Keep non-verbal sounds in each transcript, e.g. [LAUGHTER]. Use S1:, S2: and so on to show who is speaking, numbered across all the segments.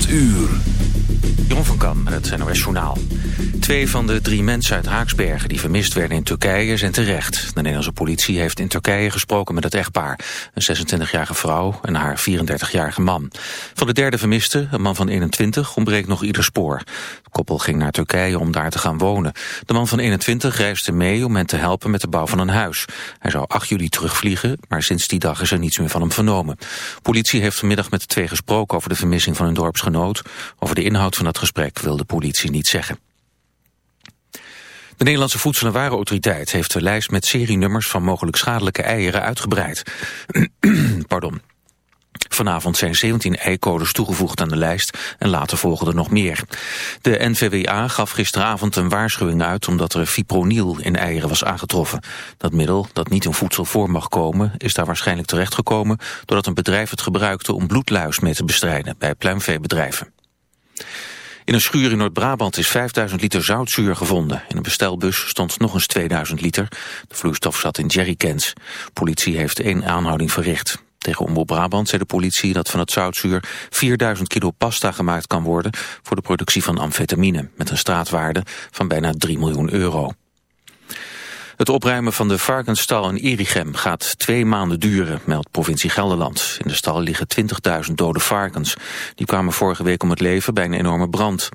S1: 8 uur.
S2: Jeroen van Kam met het NOS Journaal. Twee van de drie mensen uit Haaksbergen die vermist werden in Turkije zijn terecht. De Nederlandse politie heeft in Turkije gesproken met het echtpaar. Een 26-jarige vrouw en haar 34-jarige man. Van de derde vermiste, een man van 21, ontbreekt nog ieder spoor. Het koppel ging naar Turkije om daar te gaan wonen. De man van 21 reisde mee om hen te helpen met de bouw van een huis. Hij zou 8 juli terugvliegen, maar sinds die dag is er niets meer van hem vernomen. Politie heeft vanmiddag met de twee gesproken over de vermissing van hun dorpsgenoot. Over de inhoud van het gesprek wil de politie niet zeggen. De Nederlandse Voedsel- en Warenautoriteit heeft de lijst met serienummers van mogelijk schadelijke eieren uitgebreid. [CLEARS THROAT] Pardon. Vanavond zijn 17 eicodes toegevoegd aan de lijst en later volgen er nog meer. De NVWA gaf gisteravond een waarschuwing uit omdat er fipronil in eieren was aangetroffen. Dat middel, dat niet in voedsel voor mag komen, is daar waarschijnlijk terechtgekomen doordat een bedrijf het gebruikte om bloedluis mee te bestrijden bij pluimveebedrijven. In een schuur in Noord-Brabant is 5000 liter zoutzuur gevonden. In een bestelbus stond nog eens 2000 liter. De vloeistof zat in jerrycans. Politie heeft één aanhouding verricht. Tegen Omroep Brabant zei de politie dat van het zoutzuur 4000 kilo pasta gemaakt kan worden voor de productie van amfetamine met een straatwaarde van bijna 3 miljoen euro. Het opruimen van de varkensstal in Irichem gaat twee maanden duren, meldt provincie Gelderland. In de stal liggen 20.000 dode varkens. Die kwamen vorige week om het leven bij een enorme brand.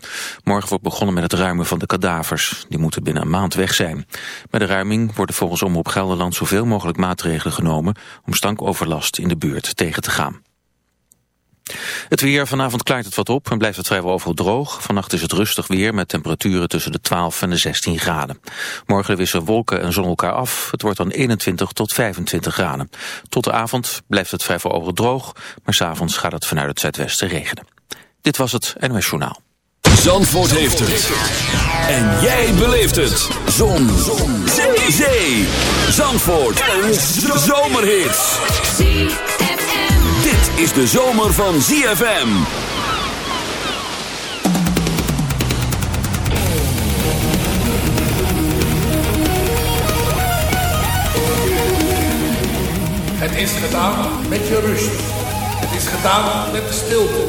S2: Morgen wordt begonnen met het ruimen van de kadavers. Die moeten binnen een maand weg zijn. Bij de ruiming worden volgens Omroep Gelderland zoveel mogelijk maatregelen genomen om stankoverlast in de buurt tegen te gaan. Het weer, vanavond klaart het wat op en blijft het vrijwel overal droog. Vannacht is het rustig weer met temperaturen tussen de 12 en de 16 graden. Morgen wisselen wolken en zon elkaar af. Het wordt dan 21 tot 25 graden. Tot de avond blijft het vrijwel overal droog, maar s'avonds gaat het vanuit het zuidwesten regenen. Dit was het NOS Journaal.
S1: Zandvoort heeft het. En jij beleeft het. Zon. zon. Zee. Zandvoort. Een zomerhit dit is de zomer van ZFM.
S3: Het is gedaan met je rust. Het is gedaan met de stilte.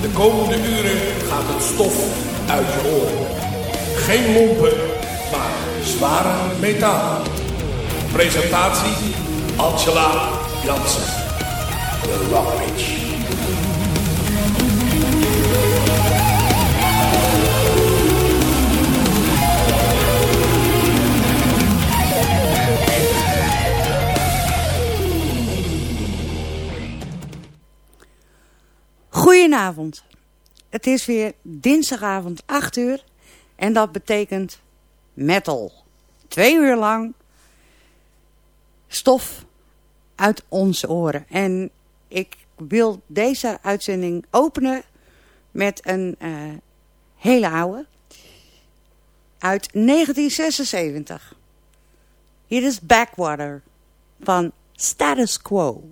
S3: De komende uren gaat het stof uit je oren. Geen lompen, maar zware metaal. Presentatie Angela Jansen.
S4: Goedenavond. Het is weer dinsdagavond 8 uur en dat betekent metal. Twee uur lang stof uit onze oren. En ik wil deze uitzending openen met een uh, hele oude. Uit 1976. Hier is Backwater van Status Quo.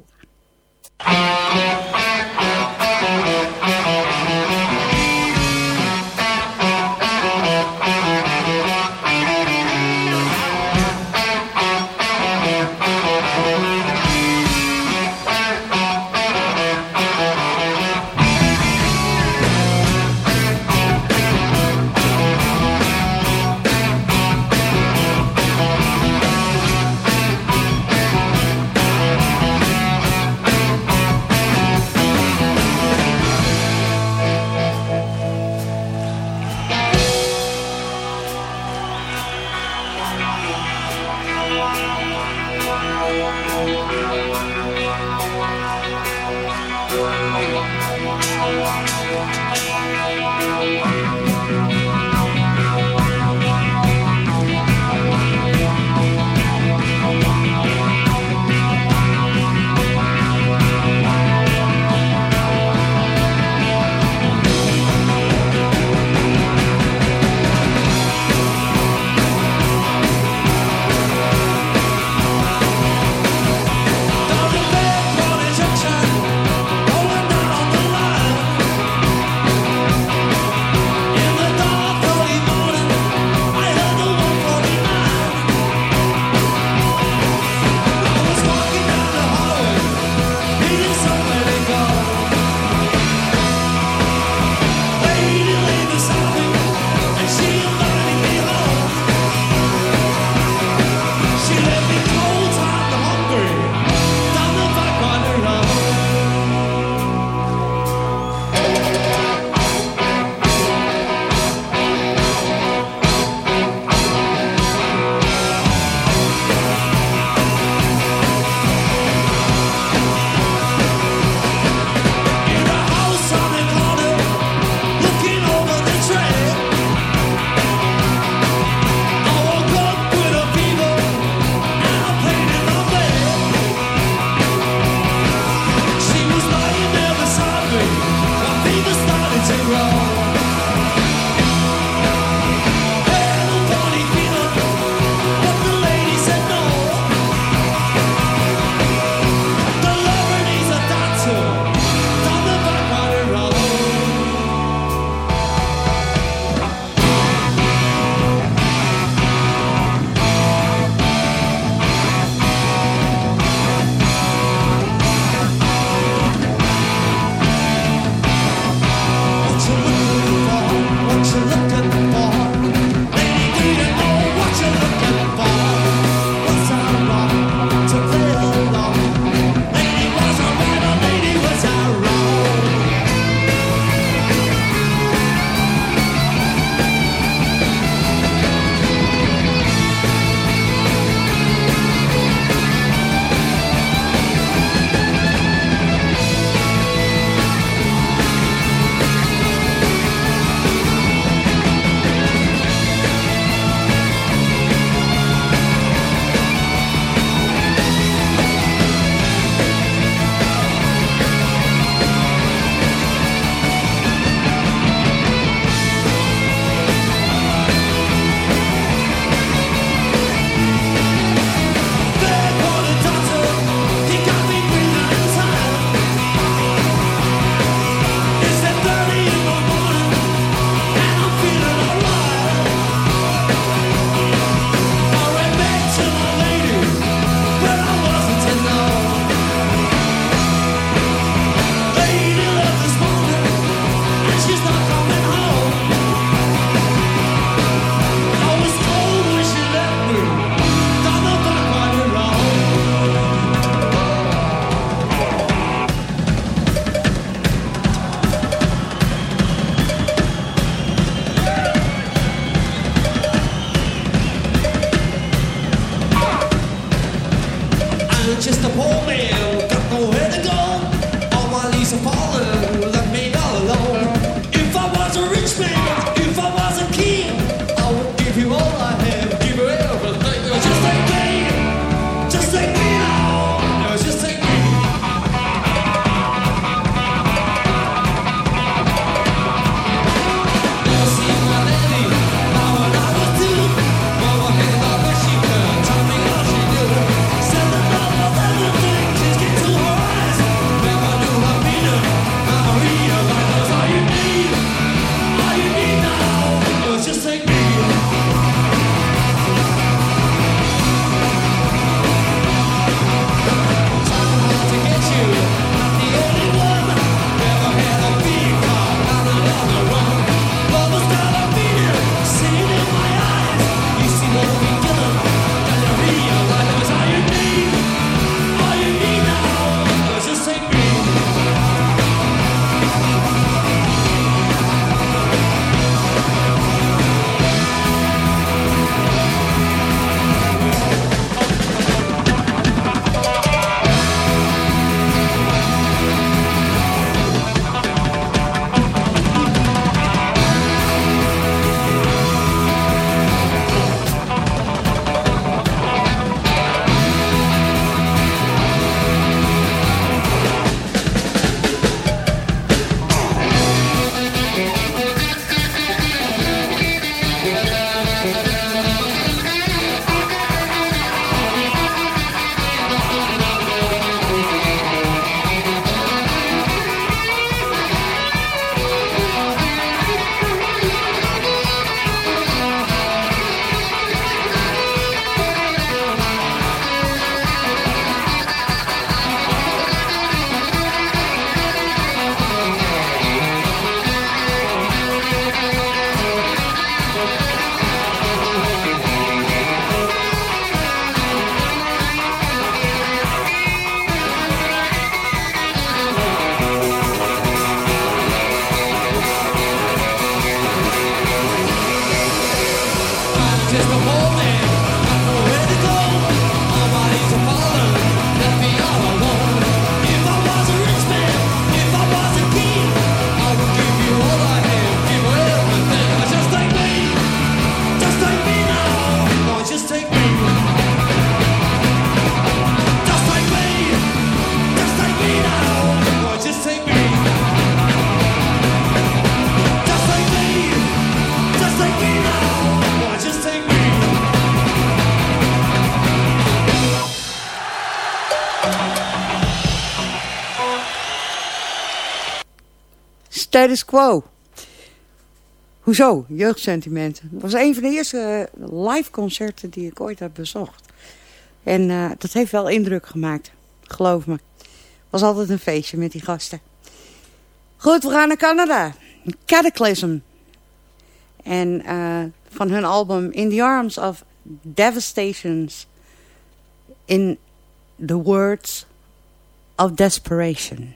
S5: Status Quo. Hoezo? Jeugdsentimenten. Dat was een van de eerste eh, live concerten die ik ooit heb bezocht. En uh, dat heeft wel indruk gemaakt. Geloof me. Was altijd een feestje met die gasten. Goed, we gaan naar Canada. Cataclysm. En uh, van hun album In the Arms of Devastations. In the Words of Desperation.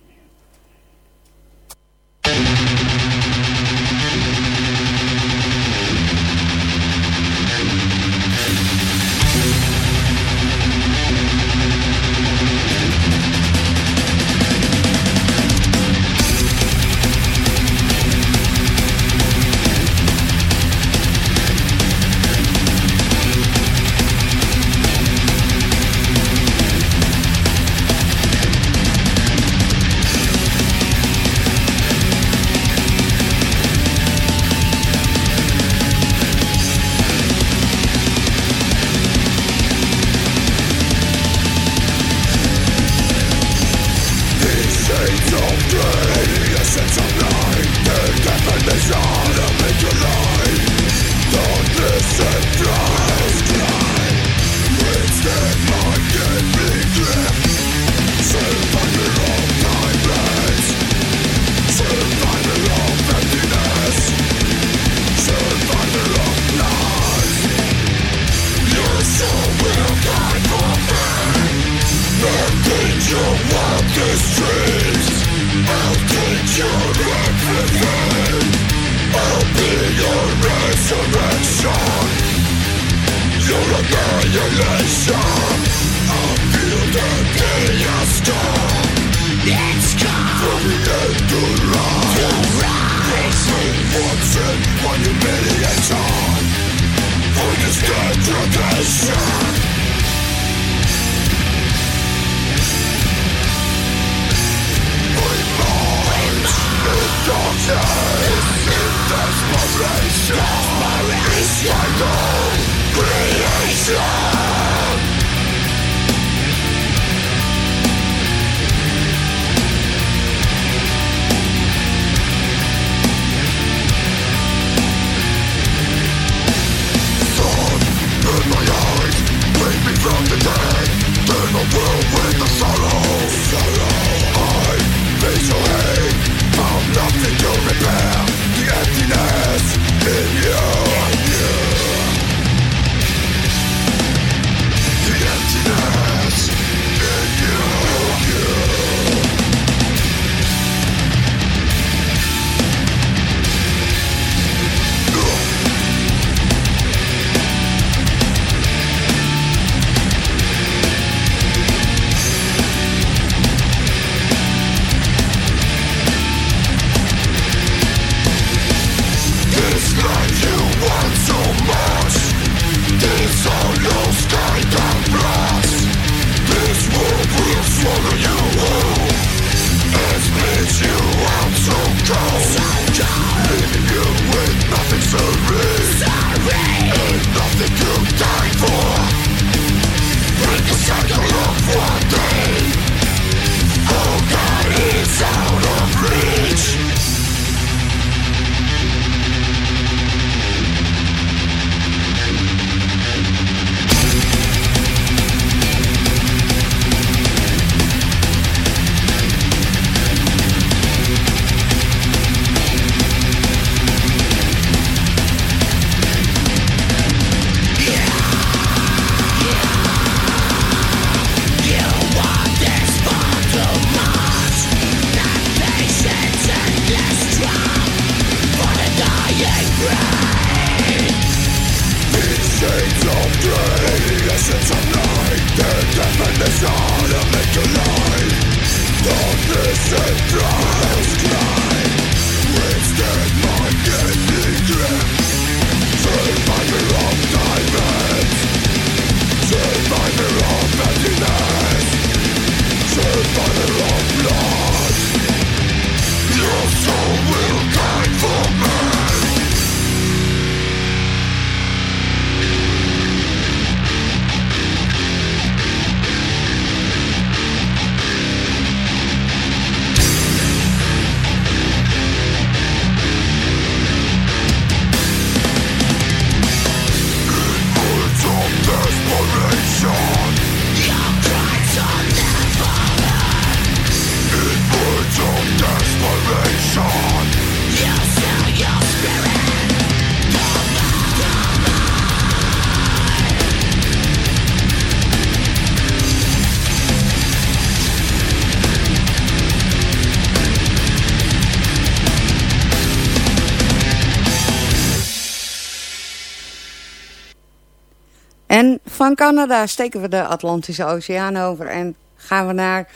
S4: Van Canada steken we de Atlantische Oceaan over en gaan we naar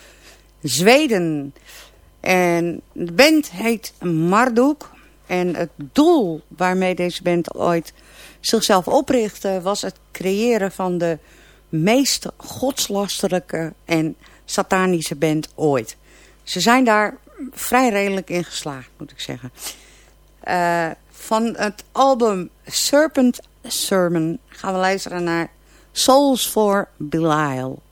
S4: Zweden. En de band heet Marduk. En het doel waarmee deze band ooit zichzelf oprichtte... was het creëren van de meest godslastelijke en satanische band ooit. Ze zijn daar vrij redelijk in geslaagd, moet ik zeggen. Uh, van het album Serpent Sermon gaan we luisteren naar Souls for Belial.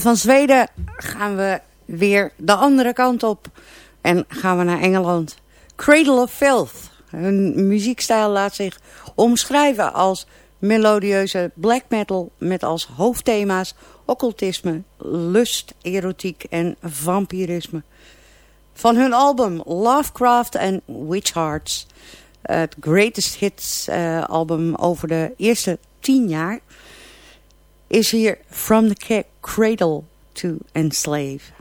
S4: Van Zweden gaan we weer de andere kant op. En gaan we naar Engeland. Cradle of Filth. Hun muziekstijl laat zich omschrijven als melodieuze black metal... met als hoofdthema's occultisme, lust, erotiek en vampirisme. Van hun album Lovecraft and Witch Hearts... het greatest hits uh, album over de eerste tien jaar... is hier From the Cradle to Enslave.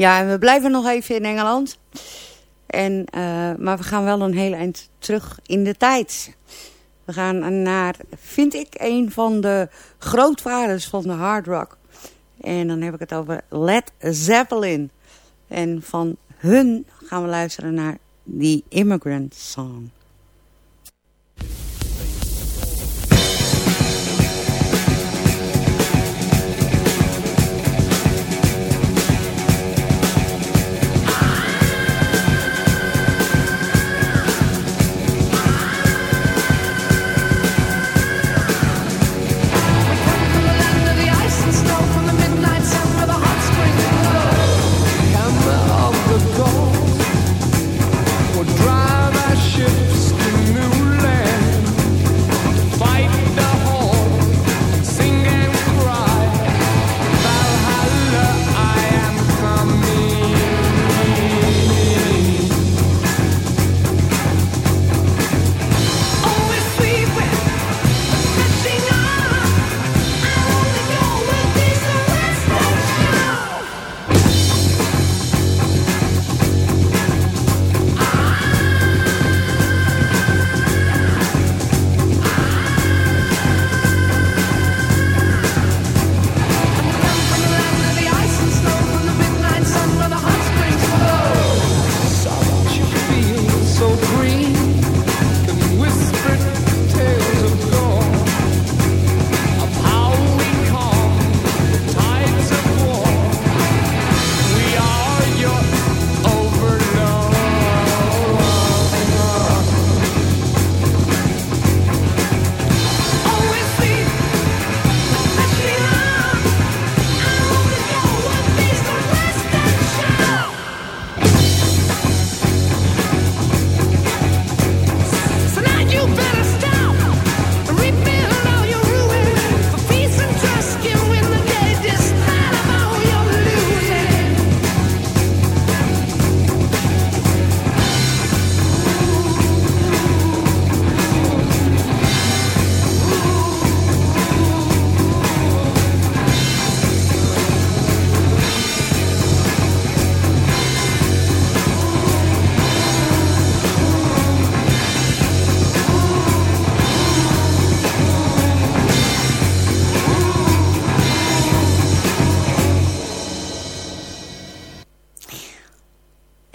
S4: Ja, en we blijven nog even in Engeland. En, uh, maar we gaan wel een heel eind terug in de tijd. We gaan naar, vind ik, een van de grootvaders van de hard rock. En dan heb ik het over Led Zeppelin. En van hun gaan we luisteren naar The Immigrant Song.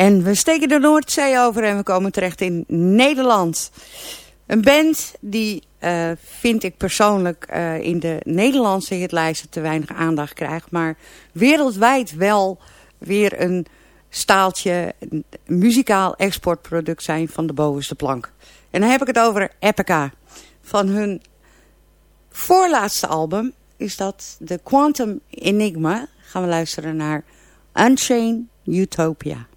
S4: En we steken de Noordzee over en we komen terecht in Nederland. Een band die, uh, vind ik persoonlijk, uh, in de Nederlandse hitlijsten te weinig aandacht krijgt. Maar wereldwijd wel weer een staaltje muzikaal exportproduct zijn van de bovenste plank. En dan heb ik het over Epica. Van hun voorlaatste album is dat de Quantum Enigma. Gaan we luisteren naar Unchained Utopia.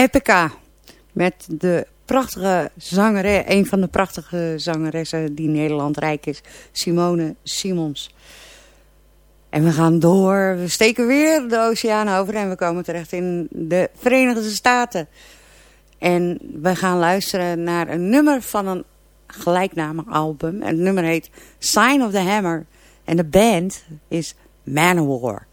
S6: Epica. Met de prachtige zangeres, een van de prachtige zangeressen die Nederland rijk is. Simone Simons. En we gaan door, we steken weer de oceaan over en we komen terecht in de Verenigde Staten. En we gaan luisteren naar een nummer van een gelijknamig album. En het nummer heet Sign of the Hammer. En de band is Manowar.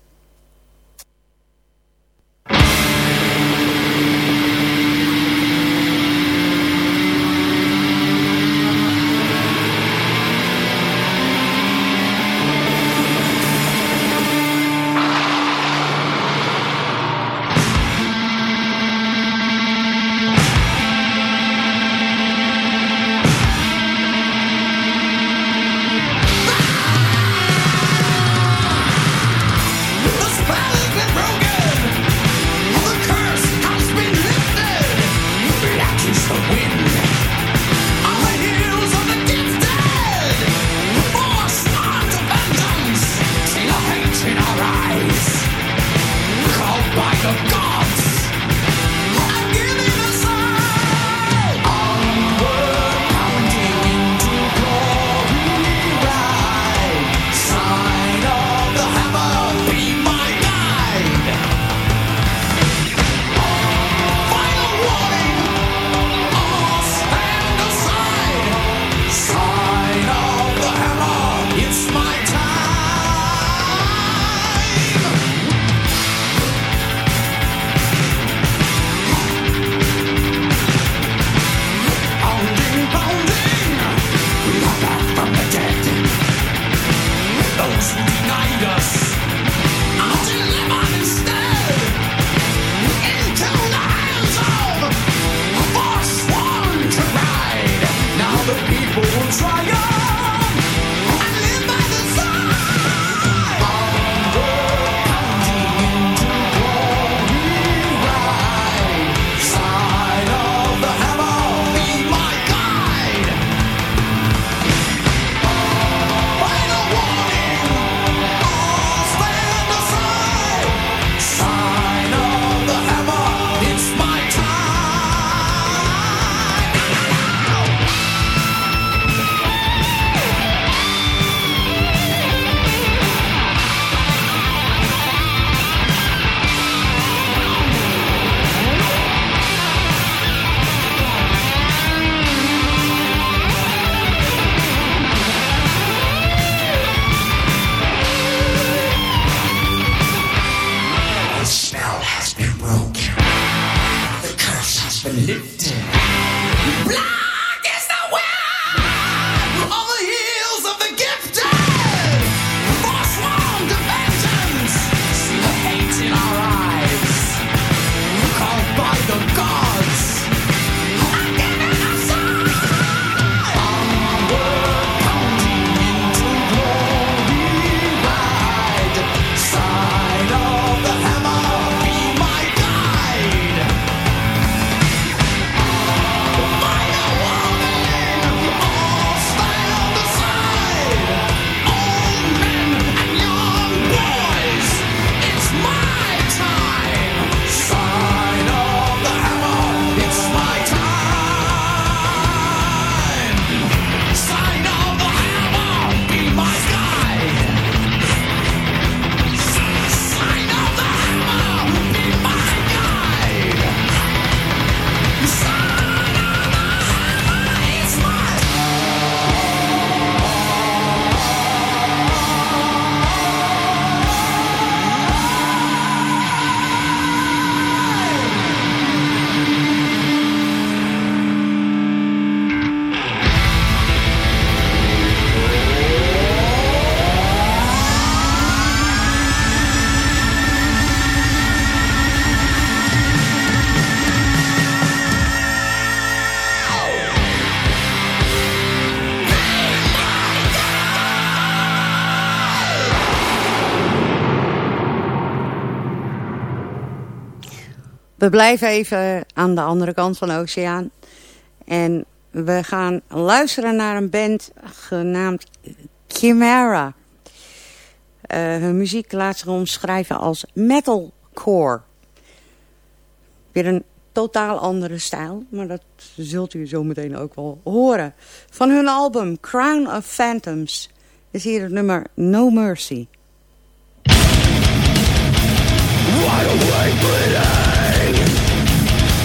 S4: We blijven even aan de andere kant van de oceaan. En we gaan luisteren naar een band genaamd Chimera. Uh, hun muziek laat zich omschrijven als metalcore. Weer een totaal andere stijl, maar dat zult u zo meteen ook wel horen. Van hun album Crown of Phantoms is hier het nummer No Mercy.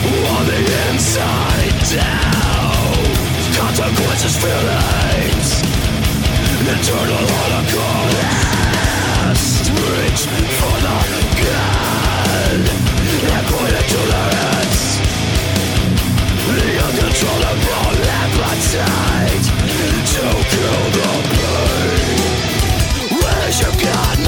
S4: On the inside down Consequences Reach for the gun And point it to the uncontrollable appetite to kill the pain. Where's your God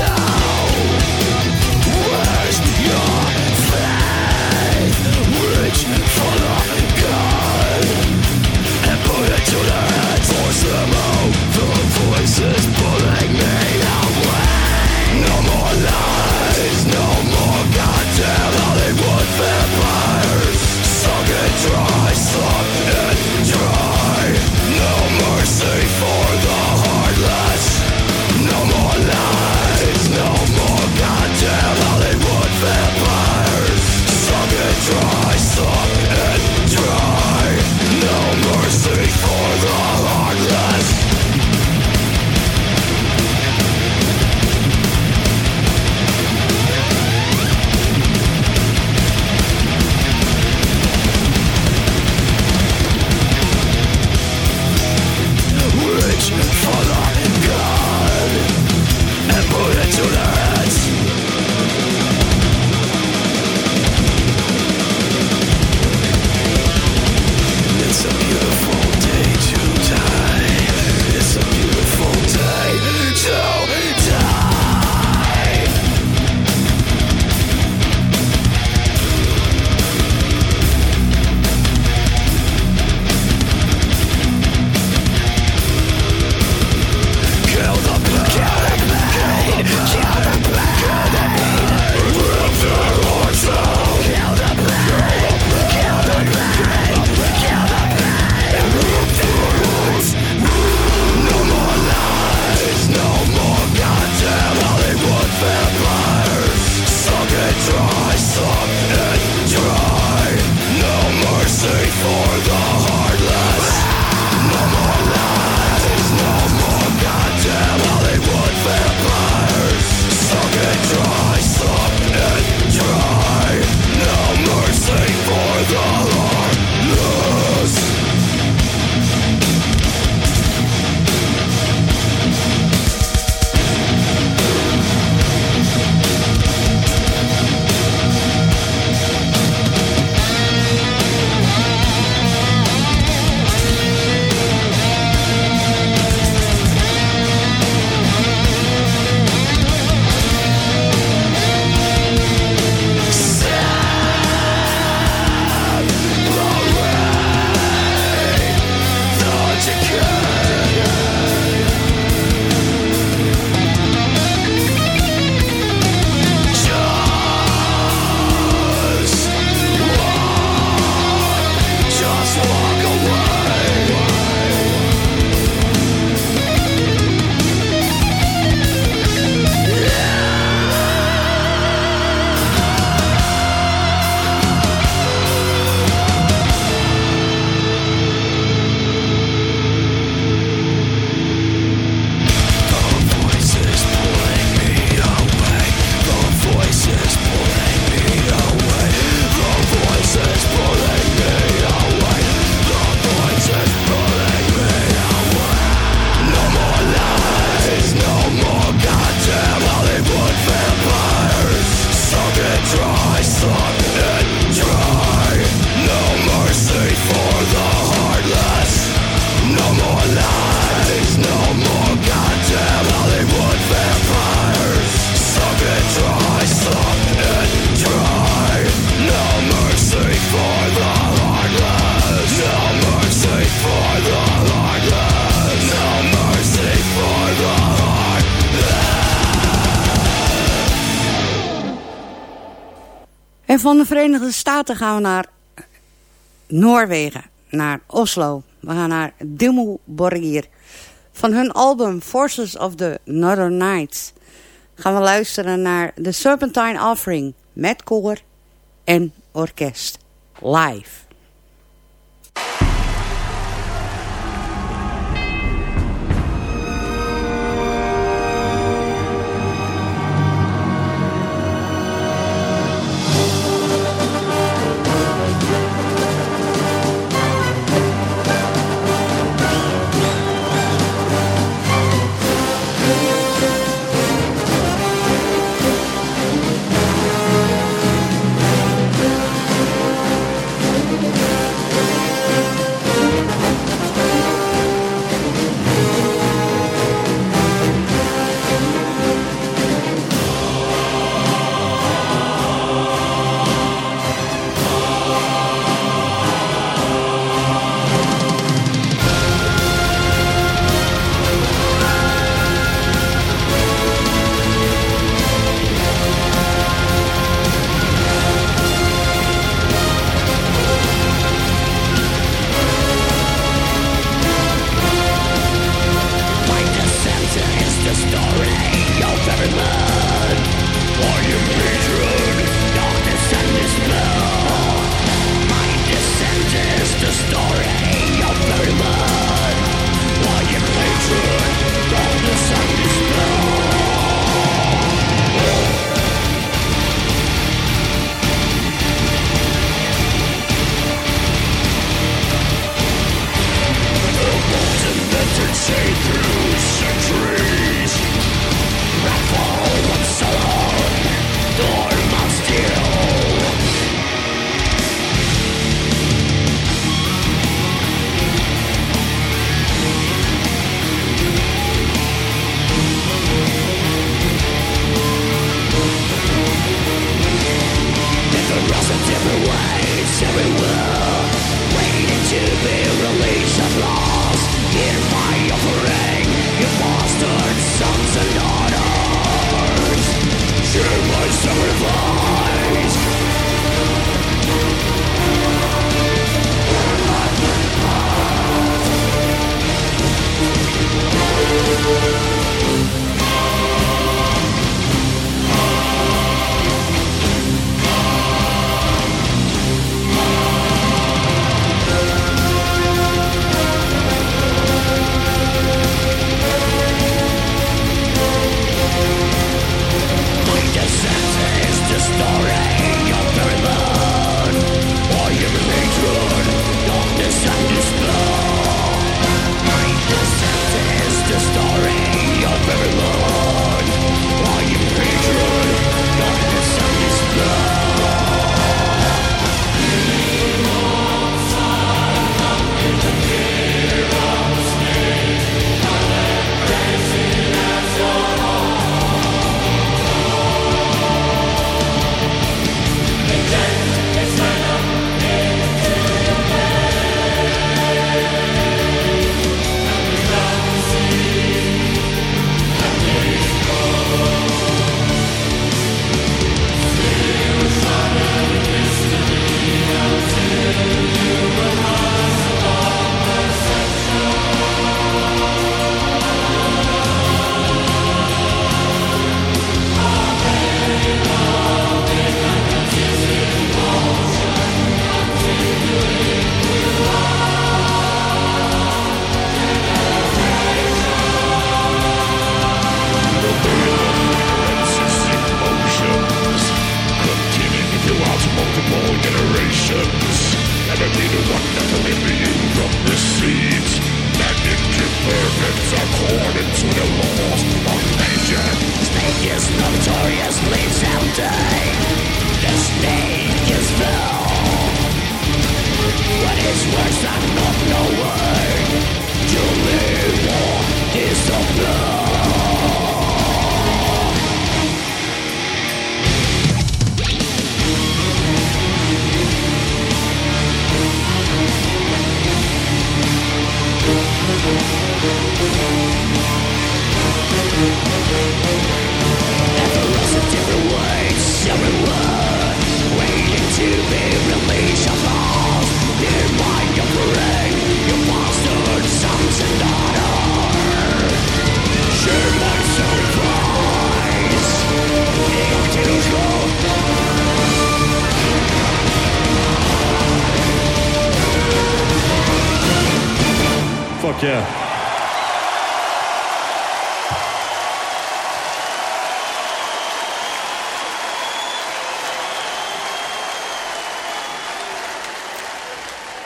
S5: van de Verenigde Staten gaan we naar Noorwegen, naar Oslo. We gaan naar Dimmu Borgir. Van hun album Forces of the Northern Nights gaan we luisteren naar The Serpentine Offering met koor en orkest live.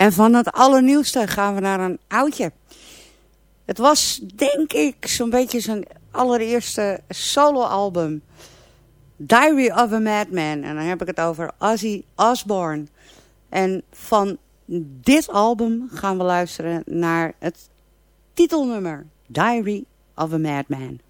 S7: En van het allernieuwste gaan we naar een oudje. Het was, denk ik, zo'n beetje zijn allereerste soloalbum. Diary of a Madman. En dan heb ik het over Ozzy Osbourne. En van dit album gaan we luisteren naar het titelnummer. Diary of a Madman.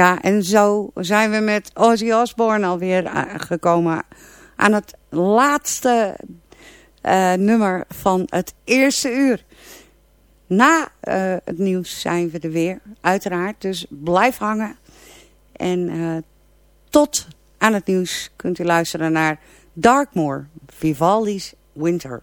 S4: Ja, en zo zijn we met Ozzy Osbourne alweer gekomen aan het laatste uh, nummer van het eerste uur. Na uh, het nieuws zijn we er weer, uiteraard. Dus blijf hangen. En tot aan het nieuws kunt u luisteren naar Darkmoor, Vivaldi's Winter.